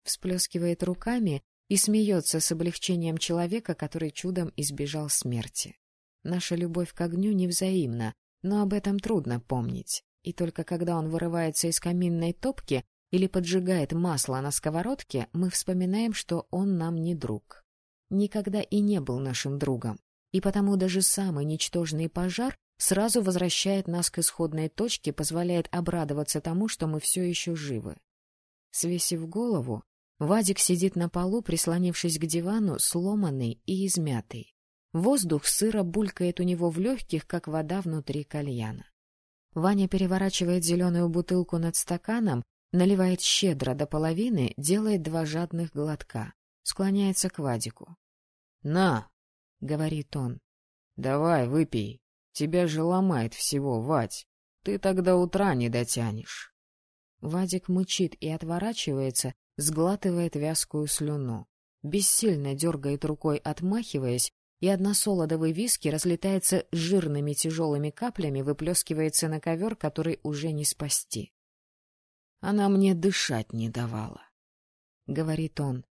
всплескивает руками и смеется с облегчением человека, который чудом избежал смерти. Наша любовь к огню невзаимна, но об этом трудно помнить. И только когда он вырывается из каминной топки или поджигает масло на сковородке, мы вспоминаем, что он нам не друг. Никогда и не был нашим другом. И потому даже самый ничтожный пожар сразу возвращает нас к исходной точке, позволяет обрадоваться тому, что мы все еще живы. Свесив голову, Вадик сидит на полу, прислонившись к дивану, сломанный и измятый. Воздух сыро булькает у него в легких, как вода внутри кальяна. Ваня переворачивает зеленую бутылку над стаканом, наливает щедро до половины, делает два жадных глотка. Склоняется к Вадику. — На! — говорит он. — Давай, выпей. Тебя же ломает всего, Вадь. Ты тогда утра не дотянешь. Вадик мычит и отворачивается, сглатывает вязкую слюну, бессильно дергает рукой, отмахиваясь, и односолодовый виски разлетается жирными тяжелыми каплями, выплескивается на ковер, который уже не спасти. «Она мне дышать не давала», — говорит он,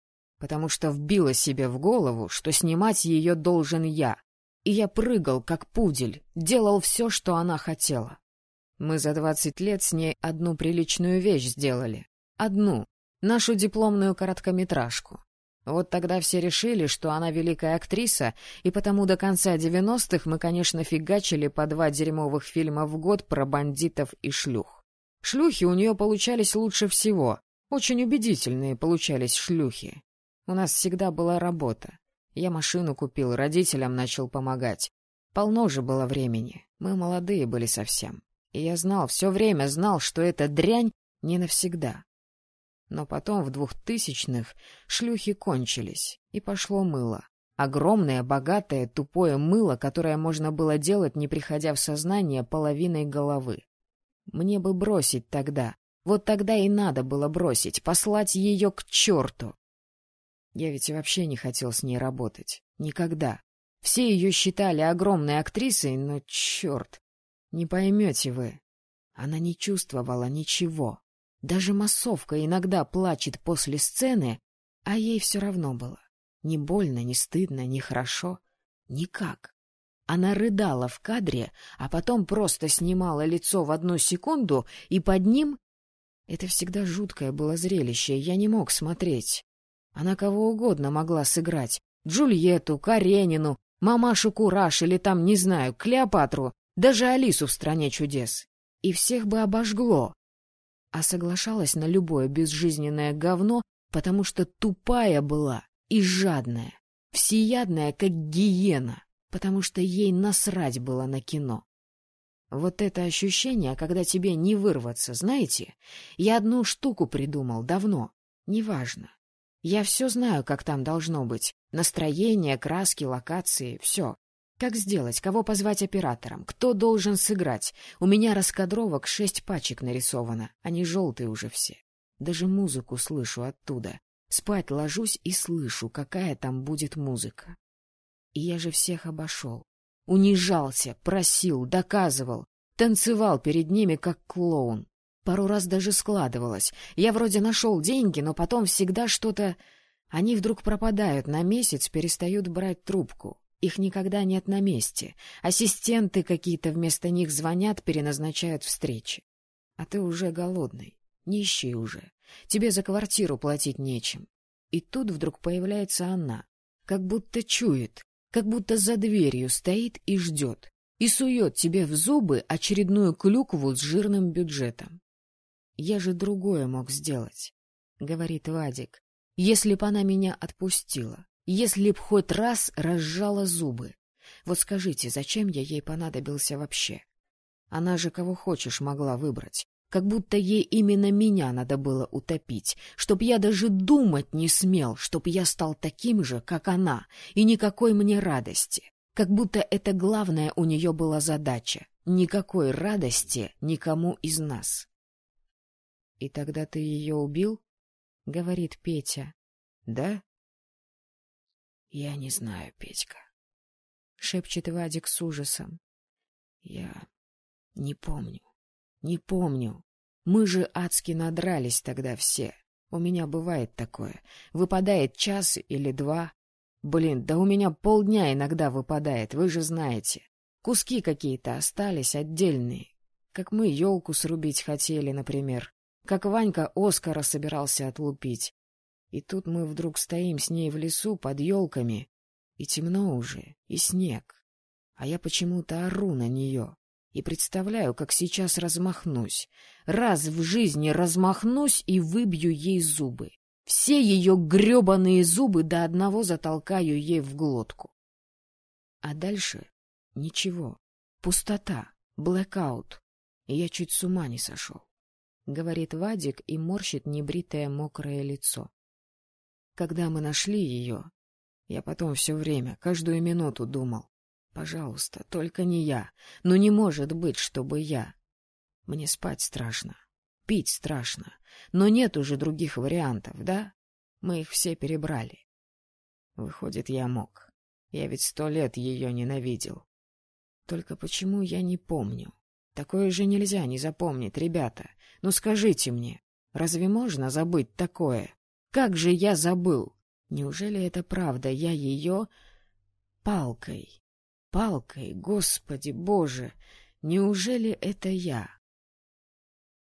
«потому что вбила себе в голову, что снимать ее должен я, и я прыгал, как пудель, делал все, что она хотела. Мы за двадцать лет с ней одну приличную вещь сделали. Одну, нашу дипломную короткометражку. Вот тогда все решили, что она великая актриса, и потому до конца девяностых мы, конечно, фигачили по два дерьмовых фильма в год про бандитов и шлюх. Шлюхи у нее получались лучше всего. Очень убедительные получались шлюхи. У нас всегда была работа. Я машину купил, родителям начал помогать. Полно же было времени. Мы молодые были совсем. И я знал, все время знал, что эта дрянь не навсегда. Но потом, в двухтысячных, шлюхи кончились, и пошло мыло. Огромное, богатое, тупое мыло, которое можно было делать, не приходя в сознание, половиной головы. Мне бы бросить тогда. Вот тогда и надо было бросить, послать ее к черту. Я ведь вообще не хотел с ней работать. Никогда. Все ее считали огромной актрисой, но черт, не поймете вы. Она не чувствовала ничего. Даже массовка иногда плачет после сцены, а ей все равно было. Ни больно, ни стыдно, ни хорошо. Никак. Она рыдала в кадре, а потом просто снимала лицо в одну секунду, и под ним... Это всегда жуткое было зрелище, я не мог смотреть. Она кого угодно могла сыграть. Джульетту, Каренину, мамашу Кураж или там, не знаю, Клеопатру, даже Алису в «Стране чудес». И всех бы обожгло а соглашалась на любое безжизненное говно, потому что тупая была и жадная, всеядная, как гиена, потому что ей насрать было на кино. Вот это ощущение, когда тебе не вырваться, знаете? Я одну штуку придумал давно. Неважно. Я все знаю, как там должно быть. Настроение, краски, локации — все. Как сделать? Кого позвать оператором? Кто должен сыграть? У меня раскадровок шесть пачек нарисовано. Они желтые уже все. Даже музыку слышу оттуда. Спать ложусь и слышу, какая там будет музыка. И я же всех обошел. Унижался, просил, доказывал. Танцевал перед ними, как клоун. Пару раз даже складывалось. Я вроде нашел деньги, но потом всегда что-то... Они вдруг пропадают на месяц, перестают брать трубку. Их никогда нет на месте. Ассистенты какие-то вместо них звонят, переназначают встречи. А ты уже голодный. Не ищи уже. Тебе за квартиру платить нечем. И тут вдруг появляется она. Как будто чует, как будто за дверью стоит и ждет. И сует тебе в зубы очередную клюкву с жирным бюджетом. Я же другое мог сделать, — говорит Вадик, — если б она меня отпустила, если б хоть раз разжала зубы. Вот скажите, зачем я ей понадобился вообще? Она же кого хочешь могла выбрать. Как будто ей именно меня надо было утопить, чтоб я даже думать не смел, чтоб я стал таким же, как она, и никакой мне радости. Как будто это главная у нее была задача. Никакой радости никому из нас. — И тогда ты ее убил? — говорит Петя. — Да? — Я не знаю, Петька, — шепчет Вадик с ужасом. — Я не помню. Не помню. Мы же адски надрались тогда все. У меня бывает такое. Выпадает час или два. Блин, да у меня полдня иногда выпадает, вы же знаете. Куски какие-то остались отдельные. Как мы елку срубить хотели, например. Как Ванька Оскара собирался отлупить. И тут мы вдруг стоим с ней в лесу под елками. И темно уже, и снег. А я почему-то ору на нее и представляю, как сейчас размахнусь. Раз в жизни размахнусь и выбью ей зубы. Все ее гребаные зубы до одного затолкаю ей в глотку. А дальше ничего. Пустота, блэкаут. И я чуть с ума не сошел. Говорит Вадик и морщит небритое мокрое лицо. Когда мы нашли ее, я потом все время, каждую минуту думал, Пожалуйста, только не я. Но не может быть, чтобы я. Мне спать страшно, пить страшно, но нет уже других вариантов, да? Мы их все перебрали. Выходит, я мог. Я ведь сто лет ее ненавидел. Только почему я не помню? Такое же нельзя не запомнить, ребята. Ну скажите мне, разве можно забыть такое? Как же я забыл? Неужели это правда? Я ее палкой палкой, Господи Боже! Неужели это я?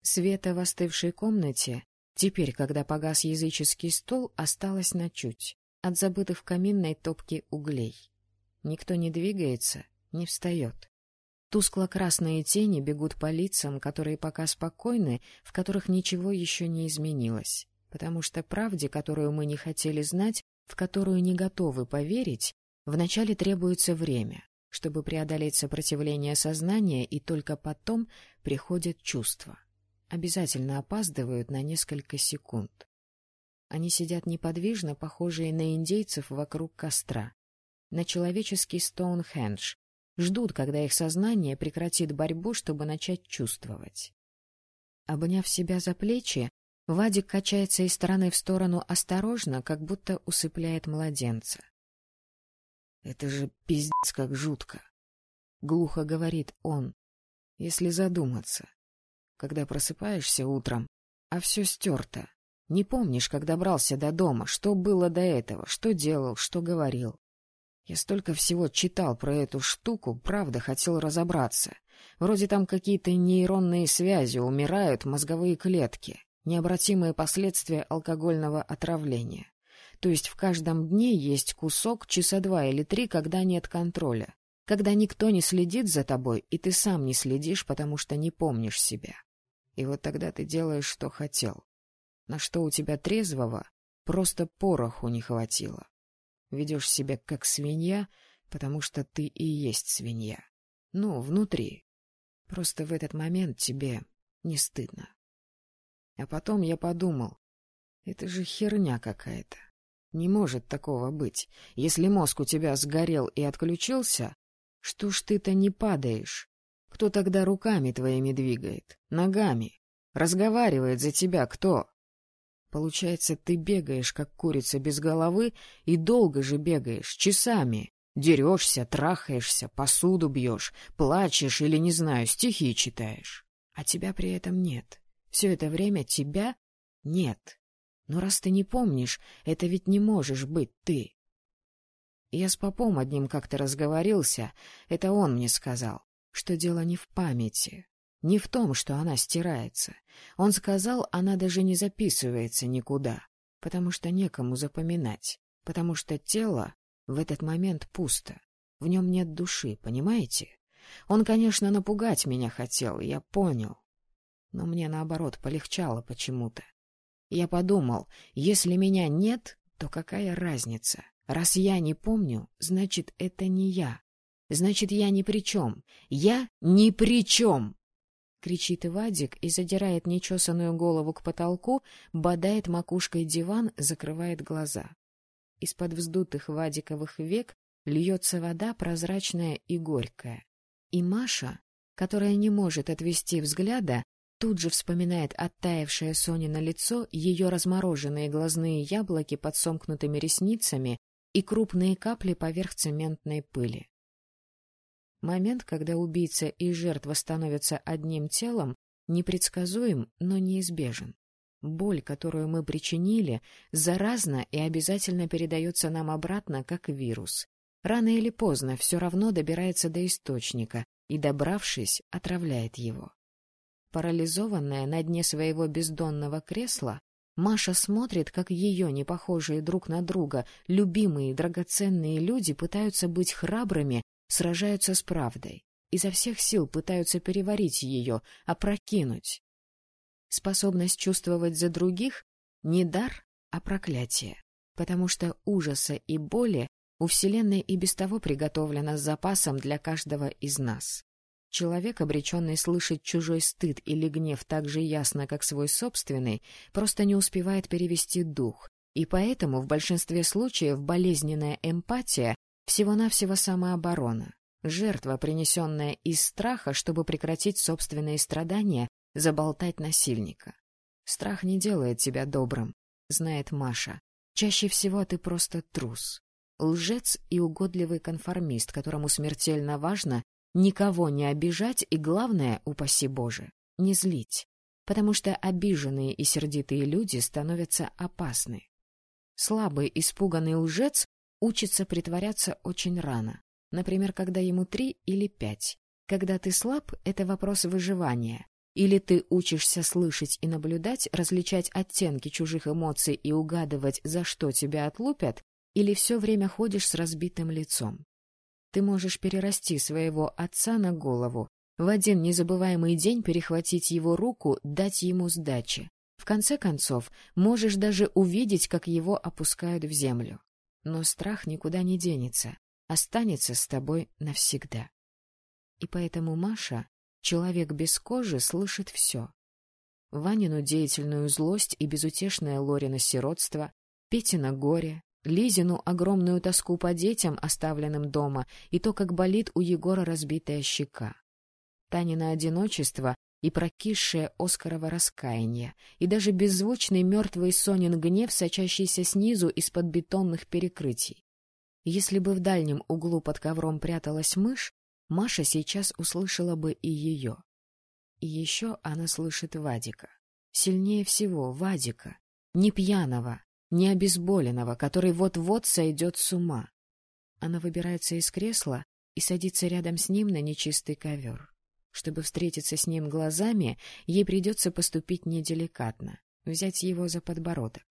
Света в остывшей комнате, теперь, когда погас языческий стол, осталось на чуть, от забытых в каминной топке углей. Никто не двигается, не встает. Тускло-красные тени бегут по лицам, которые пока спокойны, в которых ничего еще не изменилось, потому что правде, которую мы не хотели знать, в которую не готовы поверить, вначале требуется время, чтобы преодолеть сопротивление сознания, и только потом приходят чувства. Обязательно опаздывают на несколько секунд. Они сидят неподвижно, похожие на индейцев вокруг костра. На человеческий Стоунхендж. Ждут, когда их сознание прекратит борьбу, чтобы начать чувствовать. Обняв себя за плечи, Вадик качается из стороны в сторону осторожно, как будто усыпляет младенца. Это же пиздец как жутко. Глухо говорит он, если задуматься. Когда просыпаешься утром, а все стерто. Не помнишь, как добрался до дома, что было до этого, что делал, что говорил. Я столько всего читал про эту штуку, правда, хотел разобраться. Вроде там какие-то нейронные связи, умирают мозговые клетки, необратимые последствия алкогольного отравления. То есть в каждом дне есть кусок часа два или три, когда нет контроля. Когда никто не следит за тобой, и ты сам не следишь, потому что не помнишь себя. И вот тогда ты делаешь, что хотел. На что у тебя трезвого просто пороху не хватило. Ведешь себя как свинья, потому что ты и есть свинья. Ну, внутри. Просто в этот момент тебе не стыдно. А потом я подумал, это же херня какая-то. Не может такого быть. Если мозг у тебя сгорел и отключился, что ж ты-то не падаешь? Кто тогда руками твоими двигает? Ногами? Разговаривает за тебя кто? Получается, ты бегаешь, как курица без головы, и долго же бегаешь, часами. Дерешься, трахаешься, посуду бьешь, плачешь или, не знаю, стихи читаешь. А тебя при этом нет. Все это время тебя нет. Но раз ты не помнишь, это ведь не можешь быть ты. Я с попом одним как-то разговорился, это он мне сказал, что дело не в памяти, не в том, что она стирается. Он сказал, она даже не записывается никуда, потому что некому запоминать, потому что тело в этот момент пусто, в нем нет души, понимаете? Он, конечно, напугать меня хотел, я понял. Но мне, наоборот, полегчало почему-то. Я подумал, если меня нет, то какая разница? Раз я не помню, значит, это не я. Значит, я ни при чем. Я ни при чем! Кричит Вадик и задирает нечесанную голову к потолку, бодает макушкой диван, закрывает глаза. Из-под вздутых Вадиковых век льется вода прозрачная и горькая. И Маша, которая не может отвести взгляда, тут же вспоминает оттаившее Сонино лицо, ее размороженные глазные яблоки под сомкнутыми ресницами и крупные капли поверх цементной пыли. Момент, когда убийца и жертва становятся одним телом, непредсказуем, но неизбежен. Боль, которую мы причинили, заразна и обязательно передается нам обратно, как вирус. Рано или поздно все равно добирается до источника и, добравшись, отравляет его. Парализованная на дне своего бездонного кресла, Маша смотрит, как ее непохожие друг на друга любимые драгоценные люди пытаются быть храбрыми, сражаются с правдой, изо всех сил пытаются переварить ее, опрокинуть. Способность чувствовать за других — не дар, а проклятие, потому что ужаса и боли у Вселенной и без того приготовлено с запасом для каждого из нас. Человек, обреченный слышать чужой стыд или гнев так же ясно, как свой собственный, просто не успевает перевести дух, и поэтому в большинстве случаев болезненная эмпатия — всего-навсего самооборона, жертва, принесенная из страха, чтобы прекратить собственные страдания, заболтать насильника. Страх не делает тебя добрым, знает Маша. Чаще всего ты просто трус. Лжец и угодливый конформист, которому смертельно важно никого не обижать и, главное, упаси Боже, не злить, потому что обиженные и сердитые люди становятся опасны. Слабый, испуганный лжец учится притворяться очень рано, например, когда ему три или пять. Когда ты слаб, это вопрос выживания. Или ты учишься слышать и наблюдать, различать оттенки чужих эмоций и угадывать, за что тебя отлупят, или все время ходишь с разбитым лицом. Ты можешь перерасти своего отца на голову, в один незабываемый день перехватить его руку, дать ему сдачи. В конце концов, можешь даже увидеть, как его опускают в землю. Но страх никуда не денется, останется с тобой навсегда. И поэтому Маша, человек без кожи, слышит все. Ванину деятельную злость и безутешное Лорина сиротство, Петина горе, Лизину огромную тоску по детям, оставленным дома, и то, как болит у Егора разбитая щека. Танина одиночество и прокисшее Оскарова раскаяние, и даже беззвучный мертвый Сонин гнев, сочащийся снизу из-под бетонных перекрытий. Если бы в дальнем углу под ковром пряталась мышь, Маша сейчас услышала бы и ее. И еще она слышит Вадика. Сильнее всего Вадика, не пьяного, не обезболенного, который вот-вот сойдет с ума. Она выбирается из кресла и садится рядом с ним на нечистый ковер. Чтобы встретиться с ним глазами, ей придется поступить неделикатно, взять его за подбородок.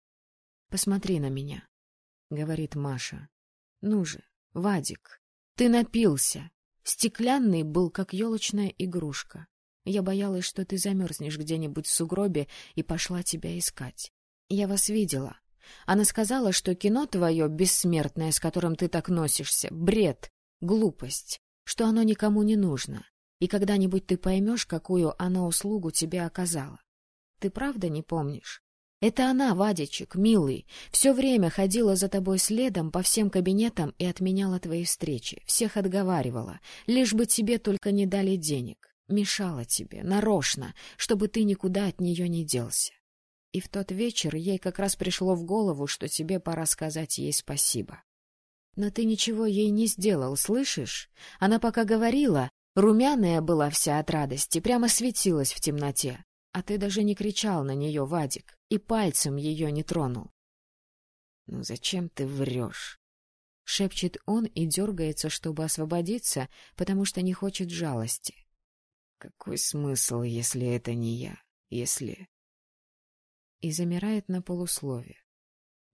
— Посмотри на меня, — говорит Маша. — Ну же, Вадик, ты напился. Стеклянный был, как елочная игрушка. Я боялась, что ты замерзнешь где-нибудь в сугробе и пошла тебя искать. Я вас видела. Она сказала, что кино твое, бессмертное, с которым ты так носишься, бред, глупость, что оно никому не нужно, и когда-нибудь ты поймешь, какую она услугу тебе оказала. Ты правда не помнишь? Это она, Вадичек, милый, все время ходила за тобой следом по всем кабинетам и отменяла твои встречи, всех отговаривала, лишь бы тебе только не дали денег, мешала тебе, нарочно, чтобы ты никуда от нее не делся. И в тот вечер ей как раз пришло в голову, что тебе пора сказать ей спасибо. Но ты ничего ей не сделал, слышишь? Она пока говорила, румяная была вся от радости, прямо светилась в темноте. А ты даже не кричал на нее, Вадик, и пальцем ее не тронул. — Ну зачем ты врешь? — шепчет он и дергается, чтобы освободиться, потому что не хочет жалости. «Какой смысл, если это не я? Если...» И замирает на полуслове.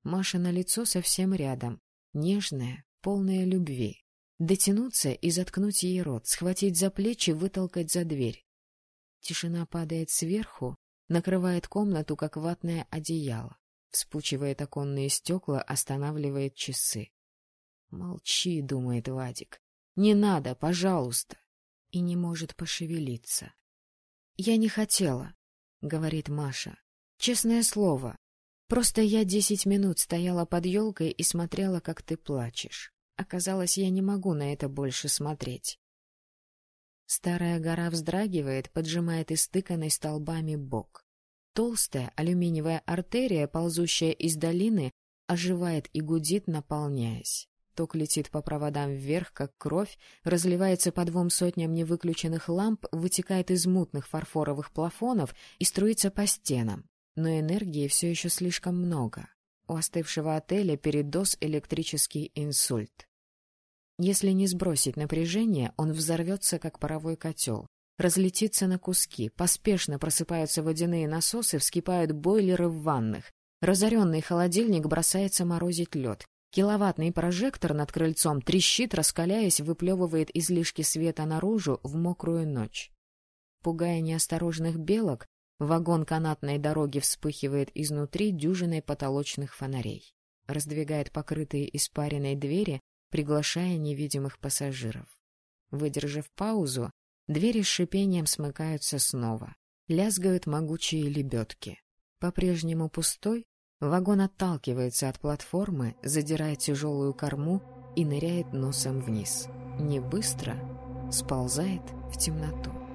Маша на лицо совсем рядом, нежная, полная любви. Дотянуться и заткнуть ей рот, схватить за плечи, вытолкать за дверь. Тишина падает сверху, накрывает комнату, как ватное одеяло, вспучивает оконные стекла, останавливает часы. «Молчи», — думает Вадик. «Не надо, пожалуйста!» И не может пошевелиться. «Я не хотела», — говорит Маша. «Честное слово. Просто я десять минут стояла под елкой и смотрела, как ты плачешь. Оказалось, я не могу на это больше смотреть. Старая гора вздрагивает, поджимает истыканный столбами бок. Толстая алюминиевая артерия, ползущая из долины, оживает и гудит, наполняясь. Ток летит по проводам вверх, как кровь, разливается по двум сотням невыключенных ламп, вытекает из мутных фарфоровых плафонов и струится по стенам. Но энергии все еще слишком много. У остывшего отеля передоз электрический инсульт. Если не сбросить напряжение, он взорвется, как паровой котел. Разлетится на куски, поспешно просыпаются водяные насосы, вскипают бойлеры в ваннах. Разоренный холодильник бросается морозить лед. Киловаттный прожектор над крыльцом трещит, раскаляясь, выплевывает излишки света наружу в мокрую ночь. Пугая неосторожных белок, вагон канатной дороги вспыхивает изнутри дюжиной потолочных фонарей. Раздвигает покрытые испаренной двери, приглашая невидимых пассажиров. Выдержав паузу, двери с шипением смыкаются снова. Лязгают могучие лебедки. По-прежнему пустой, вагон отталкивается от платформы, задирает тяжелую корму и ныряет носом вниз. Не быстро, сползает в темноту.